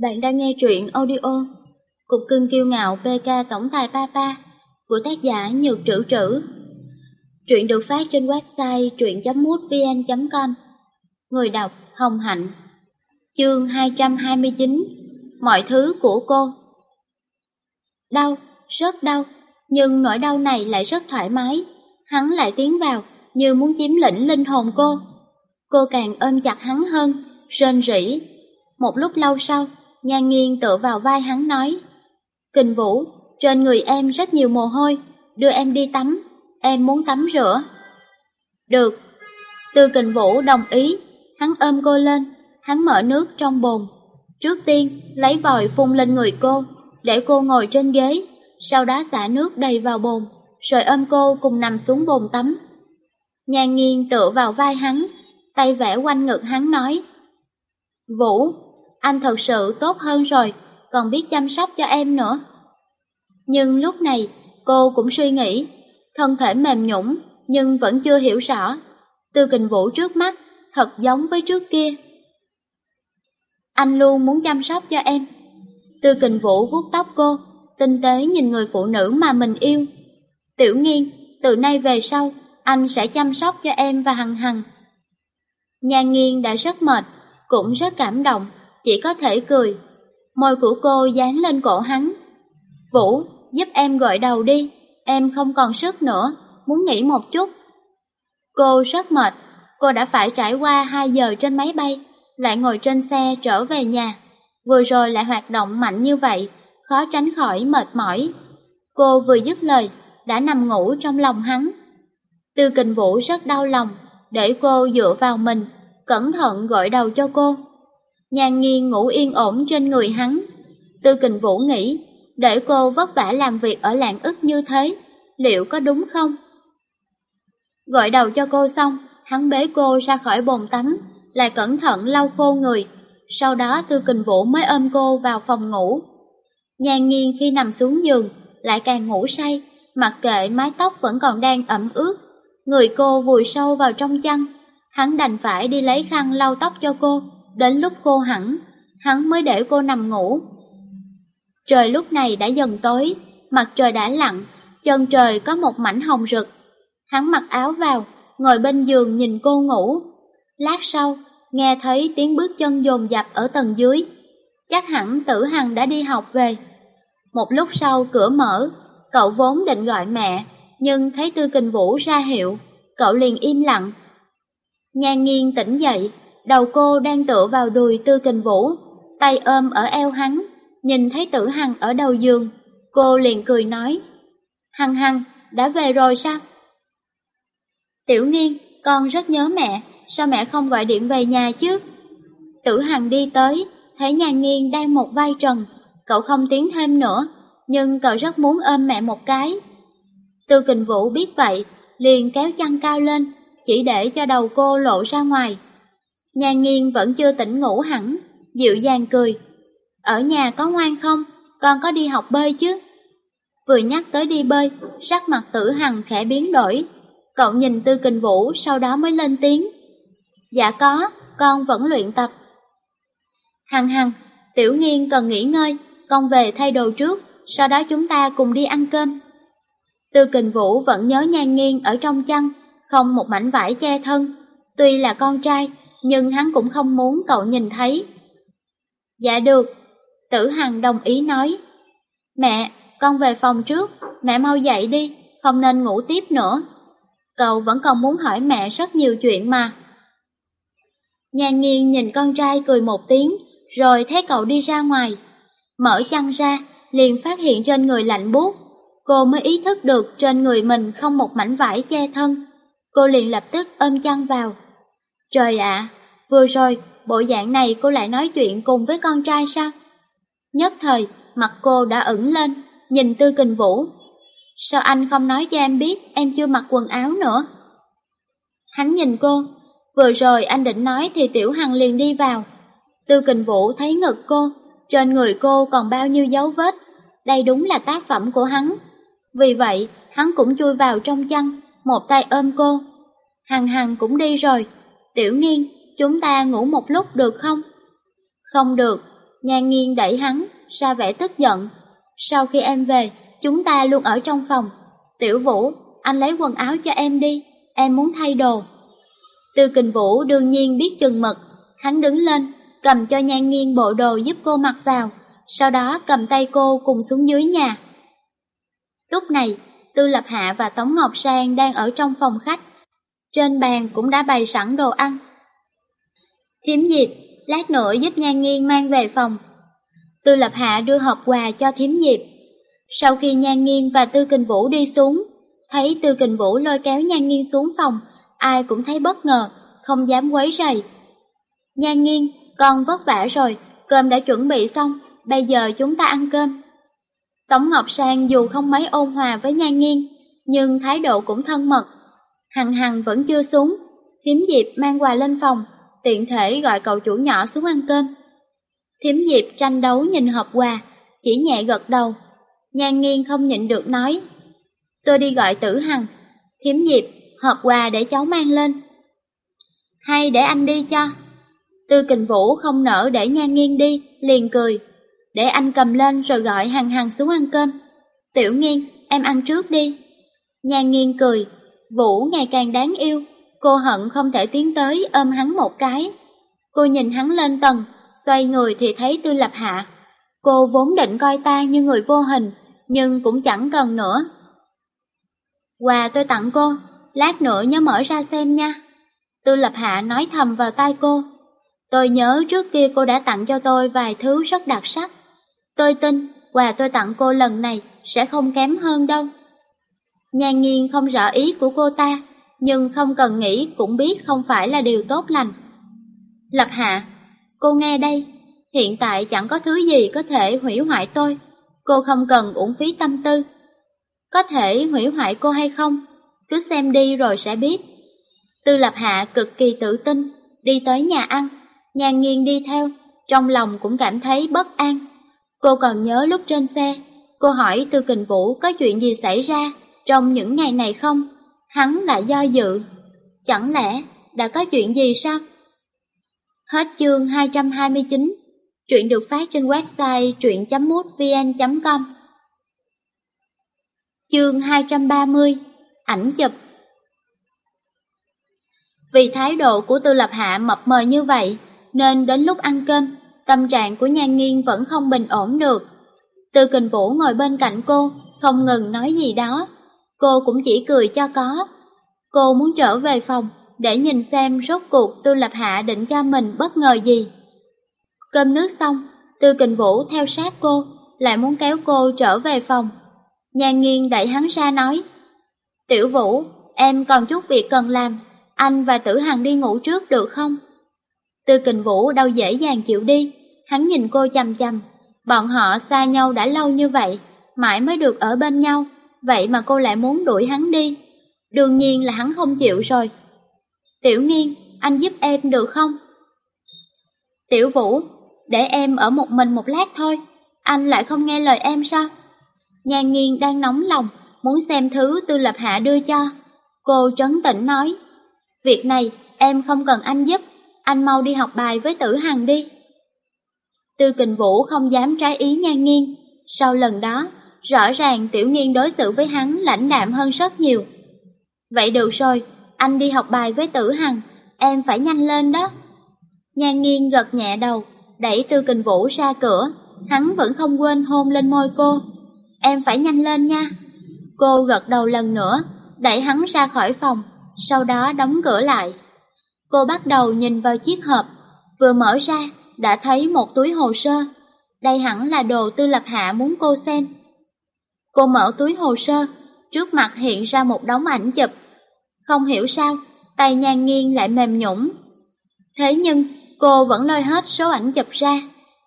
Bạn đang nghe truyện audio Cục cưng kiêu ngạo PK Tổng tài Papa của tác giả Nhược Trữ Trữ. Truyện được phát trên website truyện.mútvn.com Người đọc Hồng Hạnh Chương 229 Mọi thứ của cô Đau, rất đau, nhưng nỗi đau này lại rất thoải mái. Hắn lại tiến vào, như muốn chiếm lĩnh linh hồn cô. Cô càng ôm chặt hắn hơn, rên rỉ. Một lúc lâu sau, Nhan nghiêng tựa vào vai hắn nói. Kình Vũ, trên người em rất nhiều mồ hôi, đưa em đi tắm, em muốn tắm rửa. Được. Tư Kình Vũ đồng ý, hắn ôm cô lên, hắn mở nước trong bồn. Trước tiên, lấy vòi phun lên người cô, để cô ngồi trên ghế, sau đó xả nước đầy vào bồn, rồi ôm cô cùng nằm xuống bồn tắm. Nhan nghiêng tựa vào vai hắn, tay vẽ quanh ngực hắn nói. Vũ, anh thật sự tốt hơn rồi, còn biết chăm sóc cho em nữa. Nhưng lúc này, cô cũng suy nghĩ, thân thể mềm nhũng, nhưng vẫn chưa hiểu rõ. Tư kình vũ trước mắt, thật giống với trước kia. Anh luôn muốn chăm sóc cho em. Tư kình vũ vuốt tóc cô, tinh tế nhìn người phụ nữ mà mình yêu. Tiểu nghiên, từ nay về sau, anh sẽ chăm sóc cho em và Hằng Hằng. Nhà nghiên đã rất mệt, cũng rất cảm động, chỉ có thể cười. Môi của cô dán lên cổ hắn. Vũ, giúp em gội đầu đi, em không còn sức nữa, muốn nghỉ một chút. Cô rất mệt, cô đã phải trải qua 2 giờ trên máy bay, lại ngồi trên xe trở về nhà. Vừa rồi lại hoạt động mạnh như vậy, khó tránh khỏi mệt mỏi. Cô vừa dứt lời, đã nằm ngủ trong lòng hắn. Tư kình vũ rất đau lòng, để cô dựa vào mình, cẩn thận gội đầu cho cô. Nhan nghiêng ngủ yên ổn trên người hắn. Tư kình vũ nghĩ, để cô vất vả làm việc ở lạng ức như thế, liệu có đúng không? Gọi đầu cho cô xong, hắn bế cô ra khỏi bồn tắm, lại cẩn thận lau khô người. Sau đó Tư Kình Vũ mới ôm cô vào phòng ngủ. Nhan nghiêng khi nằm xuống giường, lại càng ngủ say, mặc kệ mái tóc vẫn còn đang ẩm ướt. Người cô vùi sâu vào trong chăn, hắn đành phải đi lấy khăn lau tóc cho cô, Đến lúc khô hẳn, hắn mới để cô nằm ngủ. Trời lúc này đã dần tối, mặt trời đã lặn, chân trời có một mảnh hồng rực. Hắn mặc áo vào, ngồi bên giường nhìn cô ngủ. Lát sau, nghe thấy tiếng bước chân dồn dập ở tầng dưới. Chắc hẳn tử hằng đã đi học về. Một lúc sau cửa mở, cậu vốn định gọi mẹ, nhưng thấy tư kình vũ ra hiệu, cậu liền im lặng. Nhan nghiêng tỉnh dậy, Đầu cô đang tựa vào đùi tư kình vũ, tay ôm ở eo hắn, nhìn thấy tử hằng ở đầu giường, cô liền cười nói, Hằng hằng, đã về rồi sao? Tiểu nghiên, con rất nhớ mẹ, sao mẹ không gọi điện về nhà chứ? Tử hằng đi tới, thấy nhà nghiên đang một vai trần, cậu không tiến thêm nữa, nhưng cậu rất muốn ôm mẹ một cái. Tư kình vũ biết vậy, liền kéo chăn cao lên, chỉ để cho đầu cô lộ ra ngoài. Nhà nghiên vẫn chưa tỉnh ngủ hẳn, dịu dàng cười. Ở nhà có ngoan không? Con có đi học bơi chứ? Vừa nhắc tới đi bơi, sắc mặt tử hằng khẽ biến đổi. Cậu nhìn tư kình vũ sau đó mới lên tiếng. Dạ có, con vẫn luyện tập. Hằng hằng, tiểu nghiên cần nghỉ ngơi, con về thay đồ trước, sau đó chúng ta cùng đi ăn cơm. Tư kình vũ vẫn nhớ nhan nghiên ở trong chăn, không một mảnh vải che thân. Tuy là con trai, nhưng hắn cũng không muốn cậu nhìn thấy. Dạ được, tử hằng đồng ý nói. Mẹ, con về phòng trước, mẹ mau dậy đi, không nên ngủ tiếp nữa. Cậu vẫn còn muốn hỏi mẹ rất nhiều chuyện mà. Nhan nghiêng nhìn con trai cười một tiếng, rồi thấy cậu đi ra ngoài. Mở chăn ra, liền phát hiện trên người lạnh buốt. Cô mới ý thức được trên người mình không một mảnh vải che thân. Cô liền lập tức ôm chăn vào. Trời ạ, vừa rồi, bộ dạng này cô lại nói chuyện cùng với con trai sao? Nhất thời, mặt cô đã ửng lên, nhìn Tư Kình Vũ. Sao anh không nói cho em biết em chưa mặc quần áo nữa? Hắn nhìn cô, vừa rồi anh định nói thì Tiểu Hằng liền đi vào. Tư Kình Vũ thấy ngực cô, trên người cô còn bao nhiêu dấu vết, đây đúng là tác phẩm của hắn. Vì vậy, hắn cũng chui vào trong chăn, một tay ôm cô. Hằng Hằng cũng đi rồi, Tiểu nghiên, chúng ta ngủ một lúc được không? Không được, Nhan nghiêng đẩy hắn, ra vẻ tức giận. Sau khi em về, chúng ta luôn ở trong phòng. Tiểu Vũ, anh lấy quần áo cho em đi, em muốn thay đồ. Tư kình Vũ đương nhiên biết chừng mực, hắn đứng lên, cầm cho nhan nghiêng bộ đồ giúp cô mặc vào, sau đó cầm tay cô cùng xuống dưới nhà. Lúc này, Tư Lập Hạ và Tống Ngọc Sang đang ở trong phòng khách. Trên bàn cũng đã bày sẵn đồ ăn. Thiếm Diệp, lát nữa giúp Nhan Nghiên mang về phòng. Tư Lập Hạ đưa hộp quà cho Thiếm Diệp. Sau khi Nhan Nghiên và Tư Kình Vũ đi xuống, thấy Tư Kình Vũ lôi kéo Nhan Nghiên xuống phòng, ai cũng thấy bất ngờ, không dám quấy rầy. Nhan Nghiên, con vất vả rồi, cơm đã chuẩn bị xong, bây giờ chúng ta ăn cơm. Tống Ngọc Sang dù không mấy ôn hòa với Nhan Nghiên, nhưng thái độ cũng thân mật. Hằng Hằng vẫn chưa xuống, Thiếm Diệp mang quà lên phòng, tiện thể gọi cậu chủ nhỏ xuống ăn cơm. Thiếm Diệp tranh đấu nhìn hộp quà, chỉ nhẹ gật đầu. Nhan Nghiên không nhịn được nói. Tôi đi gọi tử Hằng. Thiếm Diệp, hộp quà để cháu mang lên. Hay để anh đi cho. Tư Kình Vũ không nỡ để Nhan Nghiên đi, liền cười để anh cầm lên rồi gọi Hằng Hằng xuống ăn cơm. Tiểu nghiên, em ăn trước đi. Nhan nghiên cười, Vũ ngày càng đáng yêu, cô hận không thể tiến tới ôm hắn một cái. Cô nhìn hắn lên tầng, xoay người thì thấy Tư Lập Hạ. Cô vốn định coi ta như người vô hình, nhưng cũng chẳng cần nữa. Quà tôi tặng cô, lát nữa nhớ mở ra xem nha. Tư Lập Hạ nói thầm vào tai cô. Tôi nhớ trước kia cô đã tặng cho tôi vài thứ rất đặc sắc. Tôi tin quà tôi tặng cô lần này sẽ không kém hơn đâu. Nhan nghiên không rõ ý của cô ta, nhưng không cần nghĩ cũng biết không phải là điều tốt lành. Lập hạ, cô nghe đây, hiện tại chẳng có thứ gì có thể hủy hoại tôi, cô không cần uổng phí tâm tư. Có thể hủy hoại cô hay không, cứ xem đi rồi sẽ biết. Tư lập hạ cực kỳ tự tin, đi tới nhà ăn, nhàn nghiêng đi theo, trong lòng cũng cảm thấy bất an. Cô còn nhớ lúc trên xe, cô hỏi Tư Kình Vũ có chuyện gì xảy ra trong những ngày này không? Hắn lại do dự. Chẳng lẽ đã có chuyện gì sao? Hết chương 229, truyện được phát trên website truyện.mútvn.com Chương 230, ảnh chụp Vì thái độ của Tư Lập Hạ mập mờ như vậy, nên đến lúc ăn cơm, tâm trạng của nhan nghiên vẫn không bình ổn được. Tư kình vũ ngồi bên cạnh cô, không ngừng nói gì đó. Cô cũng chỉ cười cho có. Cô muốn trở về phòng, để nhìn xem rốt cuộc Tư Lập Hạ định cho mình bất ngờ gì. Cơm nước xong, Tư Kình Vũ theo sát cô, lại muốn kéo cô trở về phòng. Nhan nghiên đẩy hắn ra nói, Tiểu Vũ, em còn chút việc cần làm, anh và Tử Hằng đi ngủ trước được không? Tư Kình Vũ đâu dễ dàng chịu đi, Hắn nhìn cô chầm chầm, bọn họ xa nhau đã lâu như vậy, mãi mới được ở bên nhau, vậy mà cô lại muốn đuổi hắn đi. Đương nhiên là hắn không chịu rồi. Tiểu nghiên, anh giúp em được không? Tiểu Vũ, để em ở một mình một lát thôi, anh lại không nghe lời em sao? Nhan nghiên đang nóng lòng, muốn xem thứ tư lập hạ đưa cho. Cô trấn tĩnh nói, việc này em không cần anh giúp, anh mau đi học bài với tử hằng đi. Tư kình vũ không dám trái ý nhan nghiêng. Sau lần đó, rõ ràng tiểu nghiên đối xử với hắn lãnh đạm hơn rất nhiều. Vậy được rồi, anh đi học bài với tử hằng, em phải nhanh lên đó. Nhan nghiên gật nhẹ đầu, đẩy tư kình vũ ra cửa, hắn vẫn không quên hôn lên môi cô. Em phải nhanh lên nha. Cô gật đầu lần nữa, đẩy hắn ra khỏi phòng, sau đó đóng cửa lại. Cô bắt đầu nhìn vào chiếc hộp, vừa mở ra đã thấy một túi hồ sơ. Đây hẳn là đồ tư lập hạ muốn cô xem. Cô mở túi hồ sơ, trước mặt hiện ra một đống ảnh chụp. Không hiểu sao, tay nhan nghiêng lại mềm nhũng. Thế nhưng, cô vẫn lôi hết số ảnh chụp ra.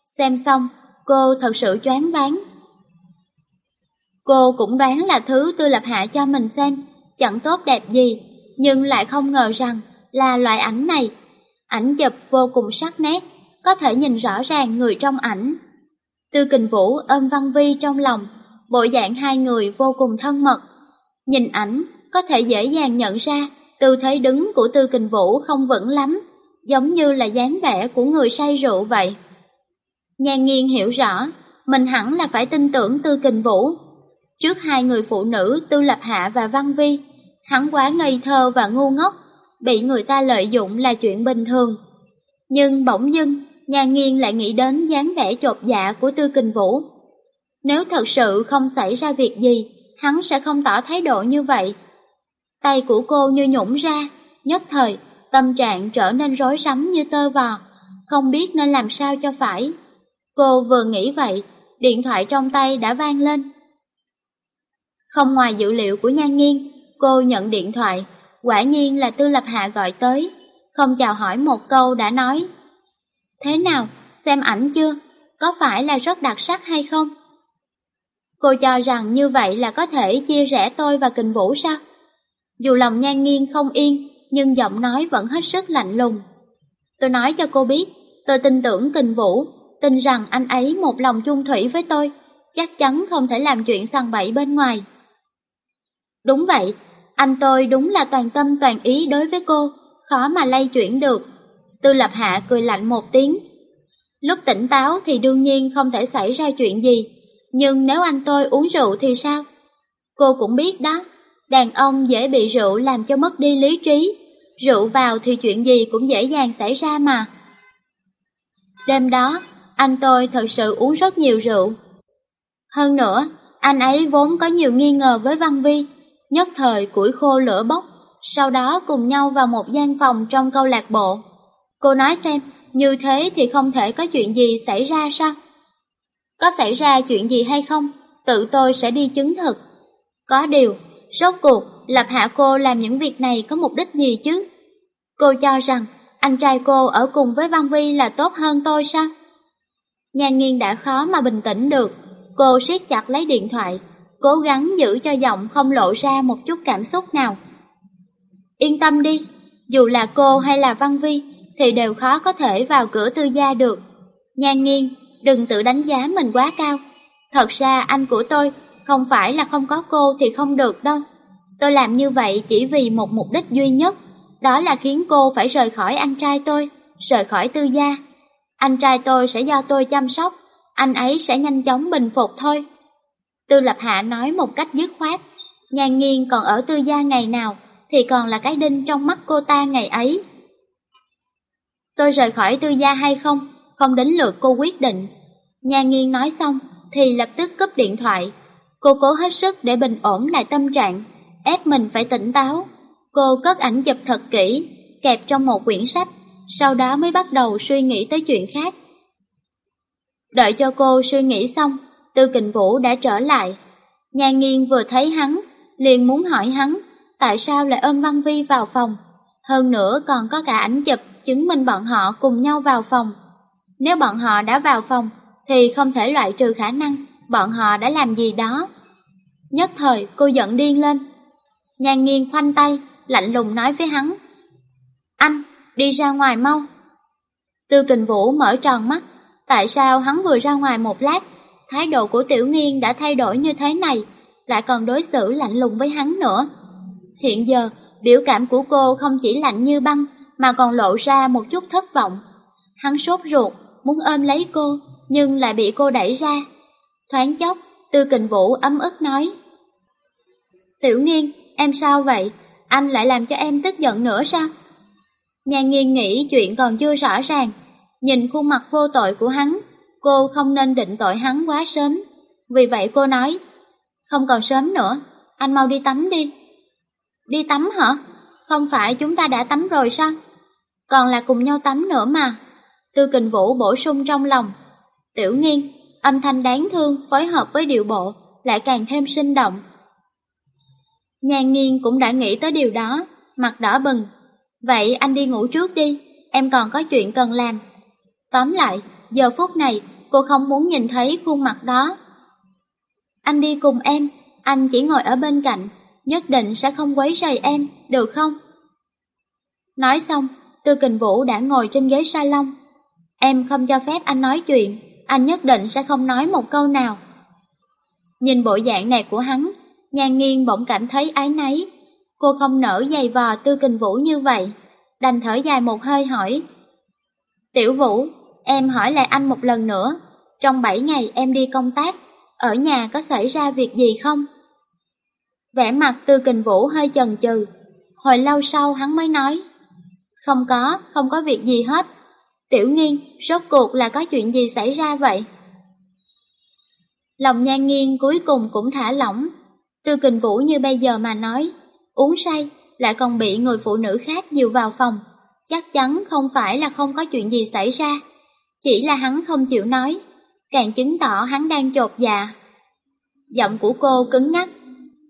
Xem xong, cô thật sự choáng váng. Cô cũng đoán là thứ tư lập hạ cho mình xem, chẳng tốt đẹp gì, nhưng lại không ngờ rằng là loại ảnh này. Ảnh chụp vô cùng sắc nét, có thể nhìn rõ ràng người trong ảnh. Tư kình vũ ôm Văn Vi trong lòng, bộ dạng hai người vô cùng thân mật. Nhìn ảnh, có thể dễ dàng nhận ra tư thế đứng của Tư kình vũ không vững lắm, giống như là dáng vẻ của người say rượu vậy. Nhan nghiên hiểu rõ, mình hẳn là phải tin tưởng Tư Kình Vũ. Trước hai người phụ nữ Tư Lập Hạ và Văn Vi, hắn quá ngây thơ và ngu ngốc, bị người ta lợi dụng là chuyện bình thường. Nhưng bỗng dưng, Nhan nghiên lại nghĩ đến dáng vẻ chột dạ của Tư Kình Vũ. Nếu thật sự không xảy ra việc gì, hắn sẽ không tỏ thái độ như vậy. Tay của cô như nhũng ra, nhất thời, tâm trạng trở nên rối rắm như tơ vò, không biết nên làm sao cho phải. Cô vừa nghĩ vậy, điện thoại trong tay đã vang lên. Không ngoài dữ liệu của Nhan Nghiên, cô nhận điện thoại, quả nhiên là Tư Lập Hạ gọi tới, không chào hỏi một câu đã nói. Thế nào, xem ảnh chưa? Có phải là rất đặc sắc hay không? Cô cho rằng như vậy là có thể chia rẽ tôi và kình vũ sao? Dù lòng nhan nghiêng không yên, nhưng giọng nói vẫn hết sức lạnh lùng. Tôi nói cho cô biết, tôi tin tưởng kình vũ, tin rằng anh ấy một lòng chung thủy với tôi, chắc chắn không thể làm chuyện săn bậy bên ngoài. Đúng vậy, anh tôi đúng là toàn tâm toàn ý đối với cô, khó mà lay chuyển được. Tư Lập Hạ cười lạnh một tiếng. Lúc tỉnh táo thì đương nhiên không thể xảy ra chuyện gì, nhưng nếu anh tôi uống rượu thì sao? Cô cũng biết đó, đàn ông dễ bị rượu làm cho mất đi lý trí. Rượu vào thì chuyện gì cũng dễ dàng xảy ra mà. Đêm đó, anh tôi thật sự uống rất nhiều rượu. Hơn nữa, anh ấy vốn có nhiều nghi ngờ với Văn Vi, nhất thời củi khô lửa bốc, sau đó cùng nhau vào một gian phòng trong câu lạc bộ. Cô nói xem, như thế thì không thể có chuyện gì xảy ra sao? Có xảy ra chuyện gì hay không, tự tôi sẽ đi chứng thực. Có điều, rốt cuộc, Lập Hạ cô làm những việc này có mục đích gì chứ? Cô cho rằng anh trai cô ở cùng với Văn Vi là tốt hơn tôi sao? Nhan nghiên đã khó mà bình tĩnh được, cô siết chặt lấy điện thoại, cố gắng giữ cho giọng không lộ ra một chút cảm xúc nào. Yên tâm đi, dù là cô hay là Văn Vi thì đều khó có thể vào cửa tư gia được. Nhan nghiên đừng tự đánh giá mình quá cao. Thật ra anh của tôi không phải là không có cô thì không được đâu. Tôi làm như vậy chỉ vì một mục đích duy nhất, đó là khiến cô phải rời khỏi anh trai tôi, rời khỏi tư gia. Anh trai tôi sẽ do tôi chăm sóc, anh ấy sẽ nhanh chóng bình phục thôi. Tư Lập Hạ nói một cách dứt khoát, nhan nghiêng còn ở tư gia ngày nào thì còn là cái đinh trong mắt cô ta ngày ấy. Tôi rời khỏi tư gia hay không không đến lượt cô quyết định. Nhà nghiên nói xong thì lập tức cúp điện thoại. Cô cố hết sức để bình ổn lại tâm trạng, ép mình phải tỉnh táo. Cô cất ảnh chụp thật kỹ, kẹp trong một quyển sách, sau đó mới bắt đầu suy nghĩ tới chuyện khác. Đợi cho cô suy nghĩ xong, Tư Kình Vũ đã trở lại. Nhà nghiên vừa thấy hắn, liền muốn hỏi hắn tại sao lại ôm Văn Vi vào phòng. Hơn nữa còn có cả ảnh chụp chứng minh bọn họ cùng nhau vào phòng. Nếu bọn họ đã vào phòng, thì không thể loại trừ khả năng bọn họ đã làm gì đó. Nhất thời cô giận điên lên. Nhàn nghiêng khoanh tay, lạnh lùng nói với hắn. Anh, đi ra ngoài mau. Tư kình vũ mở tròn mắt, tại sao hắn vừa ra ngoài một lát, thái độ của tiểu nghiên đã thay đổi như thế này, lại còn đối xử lạnh lùng với hắn nữa. Hiện giờ, biểu cảm của cô không chỉ lạnh như băng, mà còn lộ ra một chút thất vọng. Hắn sốt ruột, muốn ôm lấy cô, nhưng lại bị cô đẩy ra. Thoáng chốc, Tư Kình Vũ ấm ức nói. Tiểu nghiên, em sao vậy? Anh lại làm cho em tức giận nữa sao? Nhà nghiên nghĩ chuyện còn chưa rõ ràng, nhìn khuôn mặt vô tội của hắn, cô không nên định tội hắn quá sớm. Vì vậy cô nói, không còn sớm nữa, anh mau đi tắm đi. Đi tắm hả? Không phải chúng ta đã tắm rồi sao? Còn là cùng nhau tắm nữa mà. Tư kình vũ bổ sung trong lòng. Tiểu nghiên, âm thanh đáng thương phối hợp với điệu bộ lại càng thêm sinh động. Nhàn nghiên cũng đã nghĩ tới điều đó, mặt đỏ bừng. Vậy anh đi ngủ trước đi, em còn có chuyện cần làm. Tóm lại, giờ phút này cô không muốn nhìn thấy khuôn mặt đó. Anh đi cùng em, anh chỉ ngồi ở bên cạnh, nhất định sẽ không quấy rầy em, được không? Nói xong, Tư Kình Vũ đã ngồi trên ghế salon, Em không cho phép anh nói chuyện, anh nhất định sẽ không nói một câu nào. Nhìn bộ dạng này của hắn, nhan nghiêng bỗng cảm thấy ái náy. Cô không nở dày vò tư kình vũ như vậy, đành thở dài một hơi hỏi. Tiểu vũ, em hỏi lại anh một lần nữa, trong 7 ngày em đi công tác, ở nhà có xảy ra việc gì không? Vẻ mặt Tư Kình Vũ hơi chần chừ, hồi lâu sau hắn mới nói. Không có, không có việc gì hết. Tiểu nghiên, rốt cuộc là có chuyện gì xảy ra vậy? Lòng nhan nghiêng cuối cùng cũng thả lỏng. Tư Kình Vũ như bây giờ mà nói, uống say, lại còn bị người phụ nữ khác dìu vào phòng. Chắc chắn không phải là không có chuyện gì xảy ra, chỉ là hắn không chịu nói, càng chứng tỏ hắn đang chột dạ. Giọng của cô cứng ngắc,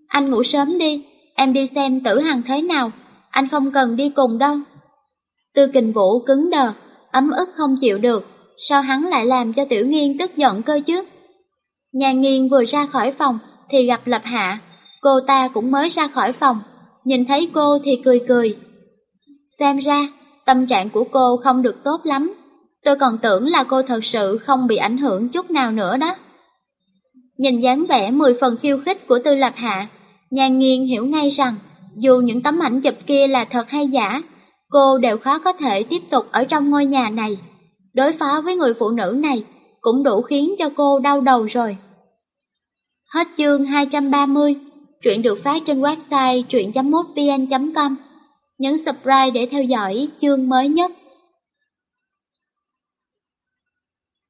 anh ngủ sớm đi, em đi xem tử hằng thế nào, anh không cần đi cùng đâu. Tư kình vũ cứng đờ, ấm ức không chịu được, sao hắn lại làm cho tiểu nghiên tức giận cơ chứ? Nhà nghiên vừa ra khỏi phòng thì gặp lập hạ, cô ta cũng mới ra khỏi phòng, nhìn thấy cô thì cười cười. Xem ra, tâm trạng của cô không được tốt lắm, tôi còn tưởng là cô thật sự không bị ảnh hưởng chút nào nữa đó. Nhìn dáng vẻ mười phần khiêu khích của tư lập hạ, Nhan nghiên hiểu ngay rằng, dù những tấm ảnh chụp kia là thật hay giả, cô đều khó có thể tiếp tục ở trong ngôi nhà này. Đối phó với người phụ nữ này cũng đủ khiến cho cô đau đầu rồi. Hết chương 230, truyện được phát trên website truyện.mútvn.com. Nhấn subscribe để theo dõi chương mới nhất.